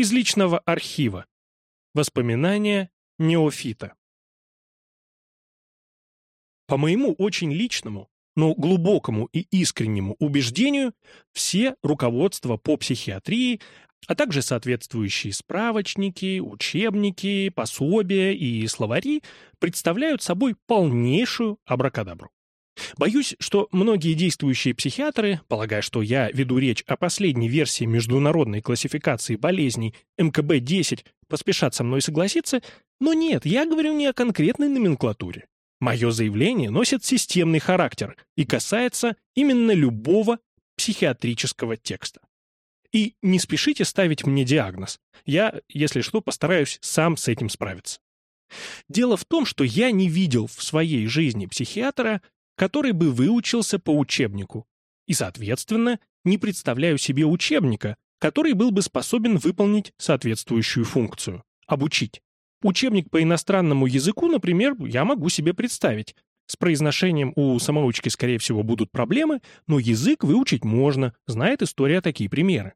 из личного архива. Воспоминания неофита. По моему очень личному, но глубокому и искреннему убеждению, все руководства по психиатрии, а также соответствующие справочники, учебники, пособия и словари представляют собой полнейшую абракадабру. Боюсь, что многие действующие психиатры, полагая, что я веду речь о последней версии международной классификации болезней МКБ-10, поспешат со мной согласиться, но нет, я говорю не о конкретной номенклатуре. Мое заявление носит системный характер и касается именно любого психиатрического текста. И не спешите ставить мне диагноз. Я, если что, постараюсь сам с этим справиться. Дело в том, что я не видел в своей жизни психиатра, который бы выучился по учебнику, и, соответственно, не представляю себе учебника, который был бы способен выполнить соответствующую функцию – обучить. Учебник по иностранному языку, например, я могу себе представить. С произношением у самоучки, скорее всего, будут проблемы, но язык выучить можно, знает история такие примеры.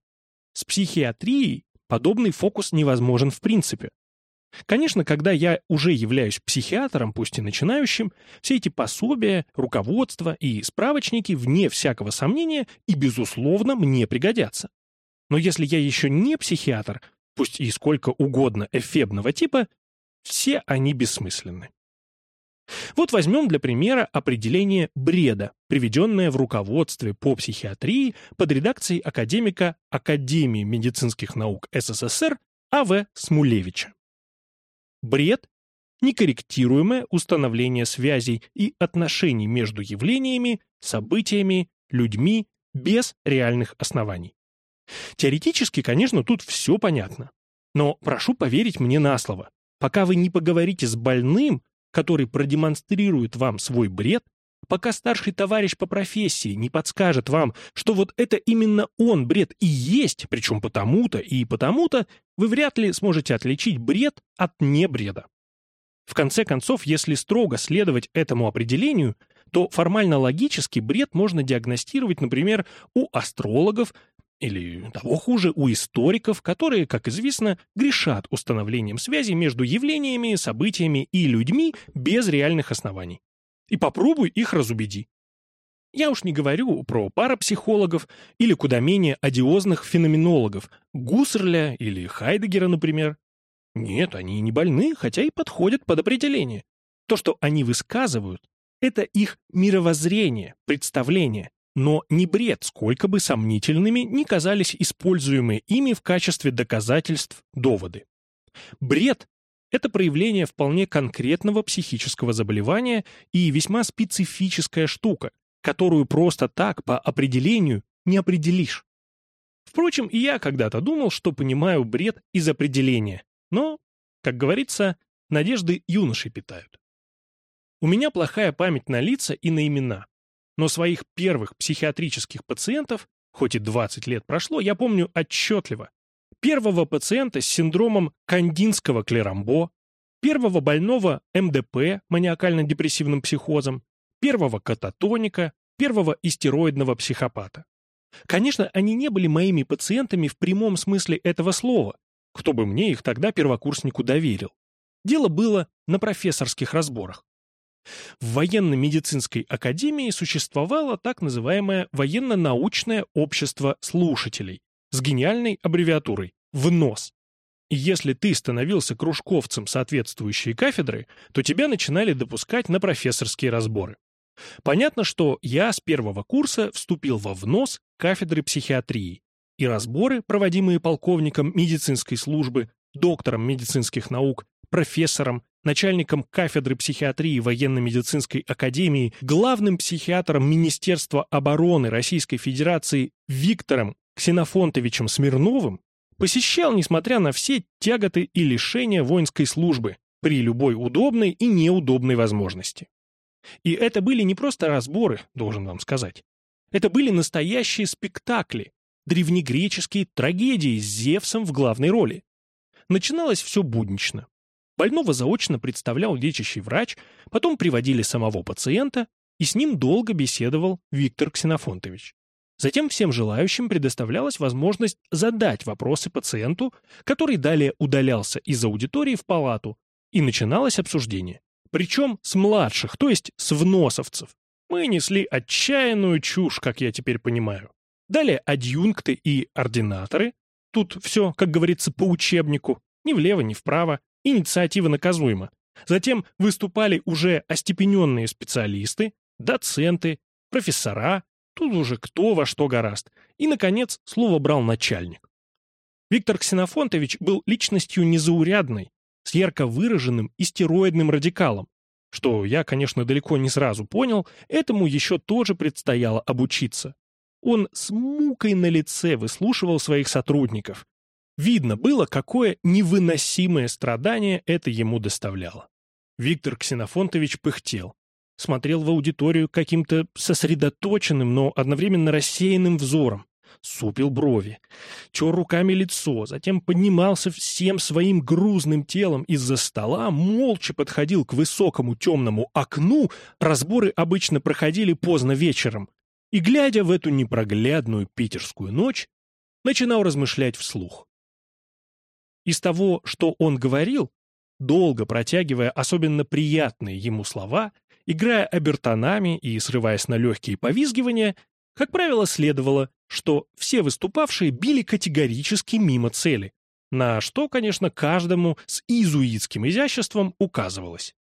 С психиатрией подобный фокус невозможен в принципе. Конечно, когда я уже являюсь психиатром, пусть и начинающим, все эти пособия, руководства и справочники, вне всякого сомнения, и, безусловно, мне пригодятся. Но если я еще не психиатр, пусть и сколько угодно эфебного типа, все они бессмысленны. Вот возьмем для примера определение бреда, приведенное в руководстве по психиатрии под редакцией академика Академии медицинских наук СССР А.В. Смулевича. Бред – некорректируемое установление связей и отношений между явлениями, событиями, людьми без реальных оснований. Теоретически, конечно, тут все понятно. Но прошу поверить мне на слово. Пока вы не поговорите с больным, который продемонстрирует вам свой бред, пока старший товарищ по профессии не подскажет вам, что вот это именно он бред и есть, причем потому-то и потому-то, вы вряд ли сможете отличить бред от небреда. В конце концов, если строго следовать этому определению, то формально-логически бред можно диагностировать, например, у астрологов или, того хуже, у историков, которые, как известно, грешат установлением связи между явлениями, событиями и людьми без реальных оснований. И попробуй их разубеди. Я уж не говорю про парапсихологов или куда менее одиозных феноменологов, Гуссерля или Хайдегера, например. Нет, они не больны, хотя и подходят под определение. То, что они высказывают, это их мировоззрение, представление, но не бред, сколько бы сомнительными ни казались используемые ими в качестве доказательств доводы. Бред – это проявление вполне конкретного психического заболевания и весьма специфическая штука, которую просто так, по определению, не определишь. Впрочем, и я когда-то думал, что понимаю бред из определения, но, как говорится, надежды юноши питают. У меня плохая память на лица и на имена, но своих первых психиатрических пациентов, хоть и 20 лет прошло, я помню отчетливо. Первого пациента с синдромом кандинского клерамбо, первого больного МДП, маниакально-депрессивным психозом, первого кататоника, первого истероидного психопата. Конечно, они не были моими пациентами в прямом смысле этого слова, кто бы мне их тогда первокурснику доверил. Дело было на профессорских разборах. В военно-медицинской академии существовало так называемое военно-научное общество слушателей с гениальной аббревиатурой ВНОС. И если ты становился кружковцем соответствующей кафедры, то тебя начинали допускать на профессорские разборы. Понятно, что я с первого курса вступил во внос кафедры психиатрии, и разборы, проводимые полковником медицинской службы, доктором медицинских наук, профессором, начальником кафедры психиатрии военно-медицинской академии, главным психиатром Министерства обороны Российской Федерации Виктором Ксенофонтовичем Смирновым, посещал, несмотря на все тяготы и лишения воинской службы, при любой удобной и неудобной возможности. И это были не просто разборы, должен вам сказать. Это были настоящие спектакли, древнегреческие трагедии с Зевсом в главной роли. Начиналось все буднично. Больного заочно представлял лечащий врач, потом приводили самого пациента, и с ним долго беседовал Виктор Ксенофонтович. Затем всем желающим предоставлялась возможность задать вопросы пациенту, который далее удалялся из аудитории в палату, и начиналось обсуждение. Причем с младших, то есть с вносовцев. Мы несли отчаянную чушь, как я теперь понимаю. Далее адъюнкты и ординаторы. Тут все, как говорится, по учебнику. Ни влево, ни вправо. Инициатива наказуема. Затем выступали уже остепененные специалисты, доценты, профессора, тут уже кто во что гораст. И, наконец, слово брал начальник. Виктор Ксенофонтович был личностью незаурядной, с ярко выраженным истероидным радикалом. Что я, конечно, далеко не сразу понял, этому еще тоже предстояло обучиться. Он с мукой на лице выслушивал своих сотрудников. Видно было, какое невыносимое страдание это ему доставляло. Виктор Ксенофонтович пыхтел смотрел в аудиторию каким-то сосредоточенным, но одновременно рассеянным взором, супил брови, чер руками лицо, затем поднимался всем своим грузным телом из-за стола, молча подходил к высокому темному окну, разборы обычно проходили поздно вечером, и, глядя в эту непроглядную питерскую ночь, начинал размышлять вслух. Из того, что он говорил, долго протягивая особенно приятные ему слова, играя обертонами и срываясь на легкие повизгивания, как правило, следовало, что все выступавшие били категорически мимо цели, на что, конечно, каждому с иезуитским изяществом указывалось.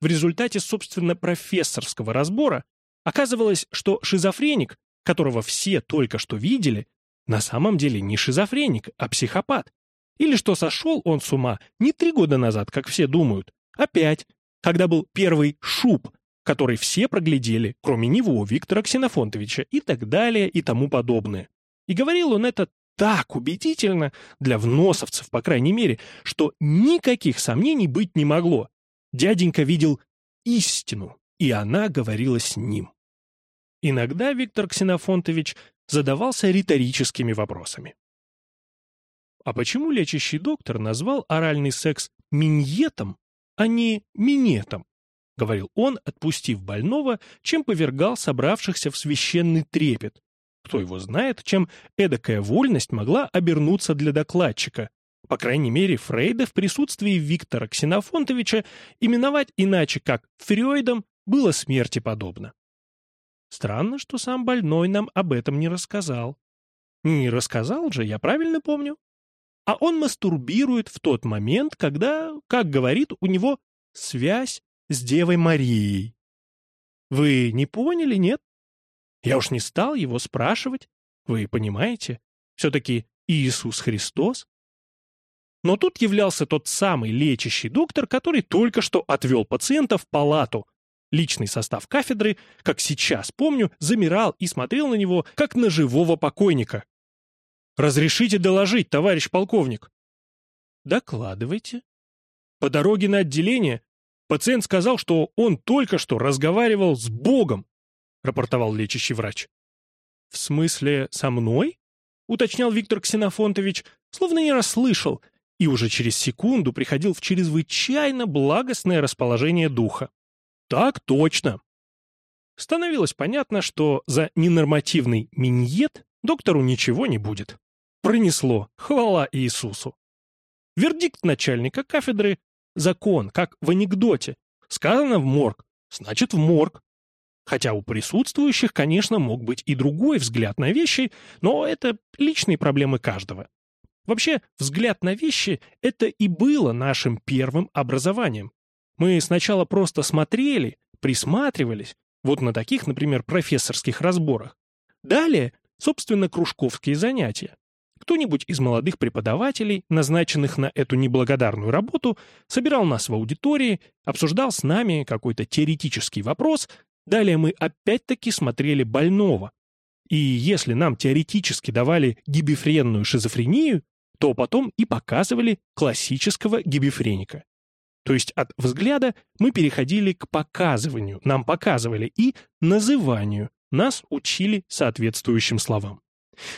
В результате, собственно, профессорского разбора оказывалось, что шизофреник, которого все только что видели, на самом деле не шизофреник, а психопат. Или что сошел он с ума не три года назад, как все думают, а пять, когда был первый шуб, который все проглядели, кроме него, Виктора Ксенофонтовича и так далее и тому подобное. И говорил он это так убедительно, для вносовцев, по крайней мере, что никаких сомнений быть не могло. Дяденька видел истину, и она говорила с ним. Иногда Виктор Ксенофонтович задавался риторическими вопросами. А почему лечащий доктор назвал оральный секс миньетом, а не минетом, — говорил он, отпустив больного, чем повергал собравшихся в священный трепет. Кто его знает, чем эдакая вольность могла обернуться для докладчика. По крайней мере, Фрейда в присутствии Виктора Ксенофонтовича именовать иначе как Фрёйдом было смерти подобно. Странно, что сам больной нам об этом не рассказал. Не рассказал же, я правильно помню а он мастурбирует в тот момент, когда, как говорит, у него связь с Девой Марией. Вы не поняли, нет? Я уж не стал его спрашивать. Вы понимаете? Все-таки Иисус Христос. Но тут являлся тот самый лечащий доктор, который только что отвел пациента в палату. Личный состав кафедры, как сейчас помню, замирал и смотрел на него, как на живого покойника. «Разрешите доложить, товарищ полковник?» «Докладывайте». По дороге на отделение пациент сказал, что он только что разговаривал с Богом, рапортовал лечащий врач. «В смысле, со мной?» — уточнял Виктор Ксенофонтович, словно не расслышал, и уже через секунду приходил в чрезвычайно благостное расположение духа. «Так точно!» Становилось понятно, что за ненормативный миньет доктору ничего не будет. Пронесло. Хвала Иисусу. Вердикт начальника кафедры — закон, как в анекдоте. Сказано в морг, значит в морг. Хотя у присутствующих, конечно, мог быть и другой взгляд на вещи, но это личные проблемы каждого. Вообще, взгляд на вещи — это и было нашим первым образованием. Мы сначала просто смотрели, присматривались, вот на таких, например, профессорских разборах. Далее, собственно, кружковские занятия. Кто-нибудь из молодых преподавателей, назначенных на эту неблагодарную работу, собирал нас в аудитории, обсуждал с нами какой-то теоретический вопрос, далее мы опять-таки смотрели больного. И если нам теоретически давали гибифренную шизофрению, то потом и показывали классического гибифреника. То есть от взгляда мы переходили к показыванию, нам показывали, и называнию, нас учили соответствующим словам.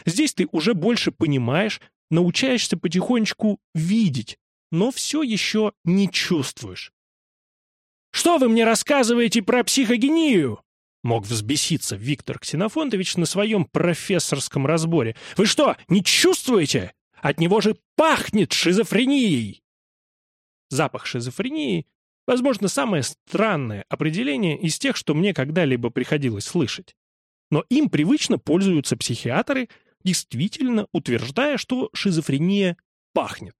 Здесь ты уже больше понимаешь, научаешься потихонечку видеть, но все еще не чувствуешь. «Что вы мне рассказываете про психогению?» Мог взбеситься Виктор Ксенофонтович на своем профессорском разборе. «Вы что, не чувствуете? От него же пахнет шизофренией!» Запах шизофрении — возможно, самое странное определение из тех, что мне когда-либо приходилось слышать. Но им привычно пользуются психиатры, действительно утверждая, что шизофрения пахнет.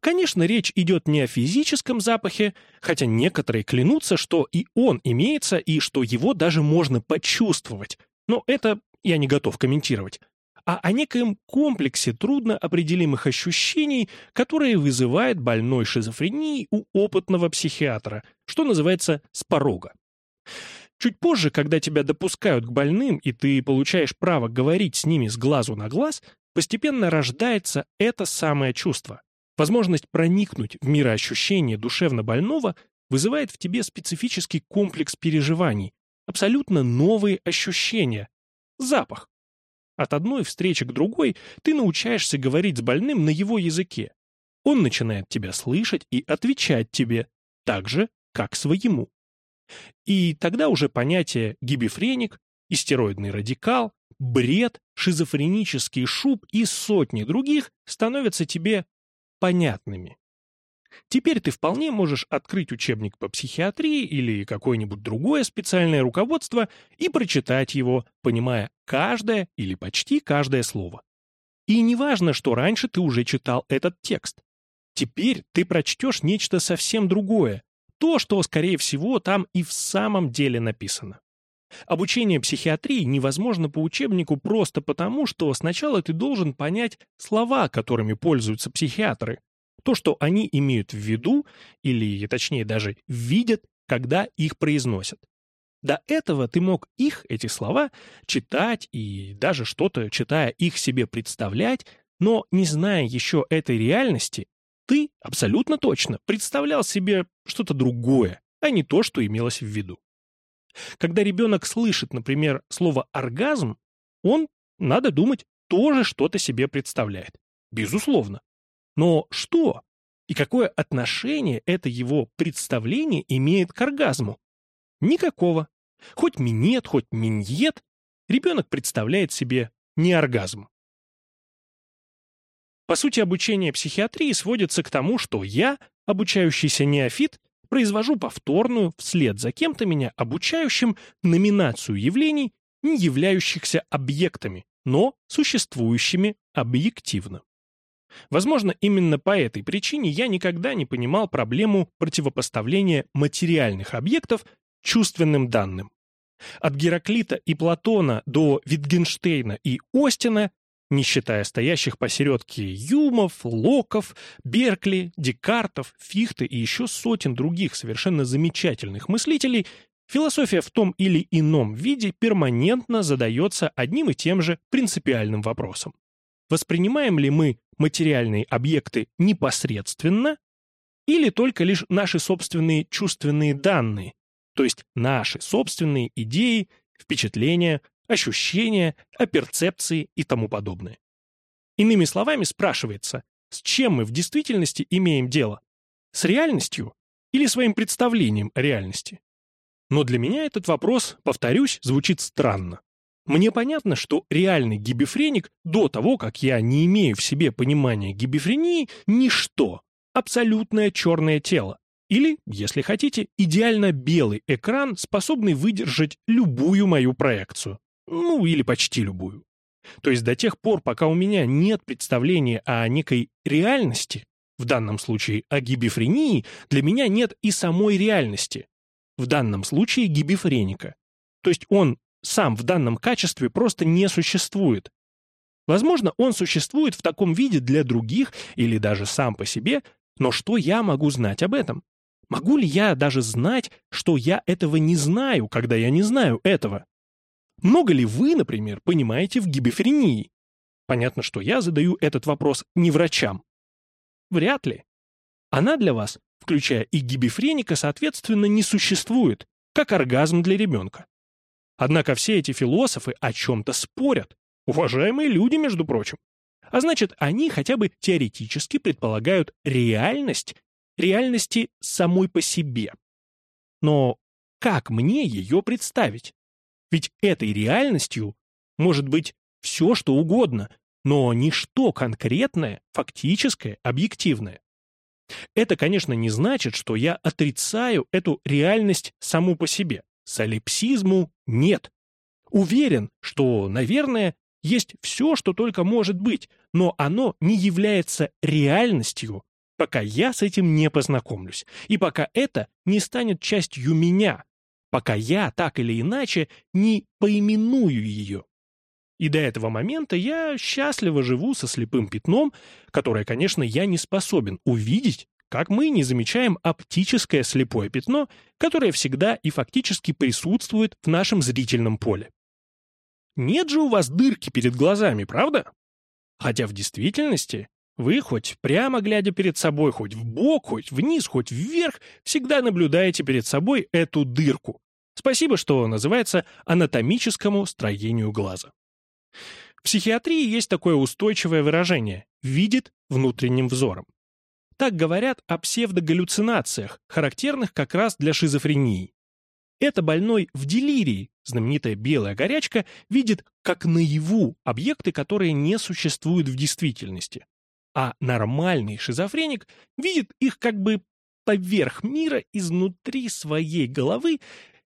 Конечно, речь идет не о физическом запахе, хотя некоторые клянутся, что и он имеется, и что его даже можно почувствовать. Но это я не готов комментировать. А о некоем комплексе трудно определимых ощущений, которые вызывает больной шизофренией у опытного психиатра, что называется с порога. Чуть позже, когда тебя допускают к больным, и ты получаешь право говорить с ними с глазу на глаз, постепенно рождается это самое чувство. Возможность проникнуть в мироощущение душевно больного вызывает в тебе специфический комплекс переживаний, абсолютно новые ощущения. Запах. От одной встречи к другой ты научаешься говорить с больным на его языке. Он начинает тебя слышать и отвечать тебе, так же, как своему. И тогда уже понятия гибифреник, истероидный радикал, бред, шизофренический шуб и сотни других становятся тебе понятными. Теперь ты вполне можешь открыть учебник по психиатрии или какое-нибудь другое специальное руководство и прочитать его, понимая каждое или почти каждое слово. И не важно, что раньше ты уже читал этот текст. Теперь ты прочтешь нечто совсем другое, то, что, скорее всего, там и в самом деле написано. Обучение психиатрии невозможно по учебнику просто потому, что сначала ты должен понять слова, которыми пользуются психиатры, то, что они имеют в виду, или, точнее, даже видят, когда их произносят. До этого ты мог их, эти слова, читать и даже что-то, читая их себе представлять, но не зная еще этой реальности, ты абсолютно точно представлял себе что-то другое, а не то, что имелось в виду. Когда ребенок слышит, например, слово «оргазм», он, надо думать, тоже что-то себе представляет. Безусловно. Но что? И какое отношение это его представление имеет к оргазму? Никакого. Хоть минет, хоть миньет, ребенок представляет себе не оргазм. По сути, обучение психиатрии сводится к тому, что я, обучающийся неофит, произвожу повторную, вслед за кем-то меня обучающим, номинацию явлений, не являющихся объектами, но существующими объективно. Возможно, именно по этой причине я никогда не понимал проблему противопоставления материальных объектов чувственным данным. От Гераклита и Платона до Витгенштейна и Остина не считая стоящих посередке Юмов, Локов, Беркли, Декартов, Фихте и еще сотен других совершенно замечательных мыслителей, философия в том или ином виде перманентно задается одним и тем же принципиальным вопросом. Воспринимаем ли мы материальные объекты непосредственно или только лишь наши собственные чувственные данные, то есть наши собственные идеи, впечатления, ощущения, о перцепции и тому подобное. Иными словами, спрашивается, с чем мы в действительности имеем дело? С реальностью или своим представлением о реальности? Но для меня этот вопрос, повторюсь, звучит странно. Мне понятно, что реальный гибифреник до того, как я не имею в себе понимания гибифрении, ничто, абсолютное черное тело. Или, если хотите, идеально белый экран, способный выдержать любую мою проекцию. Ну, или почти любую. То есть до тех пор, пока у меня нет представления о некой реальности, в данном случае о гибифрении, для меня нет и самой реальности, в данном случае гибифреника. То есть он сам в данном качестве просто не существует. Возможно, он существует в таком виде для других или даже сам по себе, но что я могу знать об этом? Могу ли я даже знать, что я этого не знаю, когда я не знаю этого? Много ли вы, например, понимаете в гибефрении? Понятно, что я задаю этот вопрос не врачам. Вряд ли. Она для вас, включая и гибефреника, соответственно, не существует, как оргазм для ребенка. Однако все эти философы о чем-то спорят. Уважаемые люди, между прочим. А значит, они хотя бы теоретически предполагают реальность, реальности самой по себе. Но как мне ее представить? Ведь этой реальностью может быть все, что угодно, но ничто конкретное, фактическое, объективное. Это, конечно, не значит, что я отрицаю эту реальность саму по себе. Солипсизму нет. Уверен, что, наверное, есть все, что только может быть, но оно не является реальностью, пока я с этим не познакомлюсь, и пока это не станет частью меня, пока я так или иначе не поименую ее. И до этого момента я счастливо живу со слепым пятном, которое, конечно, я не способен увидеть, как мы не замечаем оптическое слепое пятно, которое всегда и фактически присутствует в нашем зрительном поле. Нет же у вас дырки перед глазами, правда? Хотя в действительности вы хоть прямо глядя перед собой, хоть в бок, хоть вниз, хоть вверх, всегда наблюдаете перед собой эту дырку. Спасибо, что называется анатомическому строению глаза. В психиатрии есть такое устойчивое выражение «видит внутренним взором». Так говорят о псевдогаллюцинациях, характерных как раз для шизофрении. Это больной в делирии, знаменитая белая горячка, видит как наяву объекты, которые не существуют в действительности. А нормальный шизофреник видит их как бы поверх мира изнутри своей головы,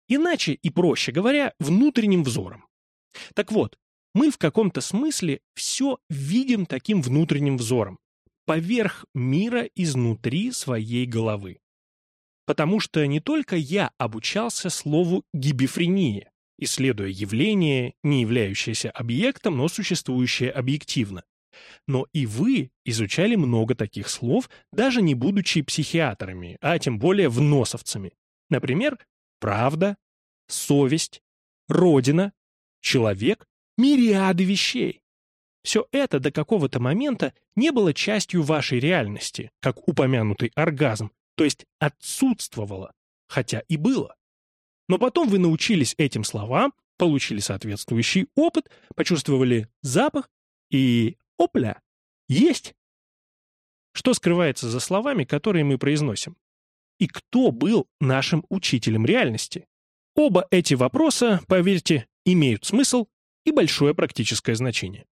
иначе и проще говоря, внутренним взором. Так вот, мы в каком-то смысле все видим таким внутренним взором, поверх мира изнутри своей головы. Потому что не только я обучался слову «гибефрения», исследуя явление, не являющееся объектом, но существующее объективно. Но и вы изучали много таких слов, даже не будучи психиатрами, а тем более вносовцами. Например, правда, совесть, родина, человек мириады вещей. Все это до какого-то момента не было частью вашей реальности, как упомянутый оргазм, то есть отсутствовало, хотя и было. Но потом вы научились этим словам, получили соответствующий опыт, почувствовали запах и опля, есть. Что скрывается за словами, которые мы произносим? И кто был нашим учителем реальности? Оба эти вопроса, поверьте, имеют смысл и большое практическое значение.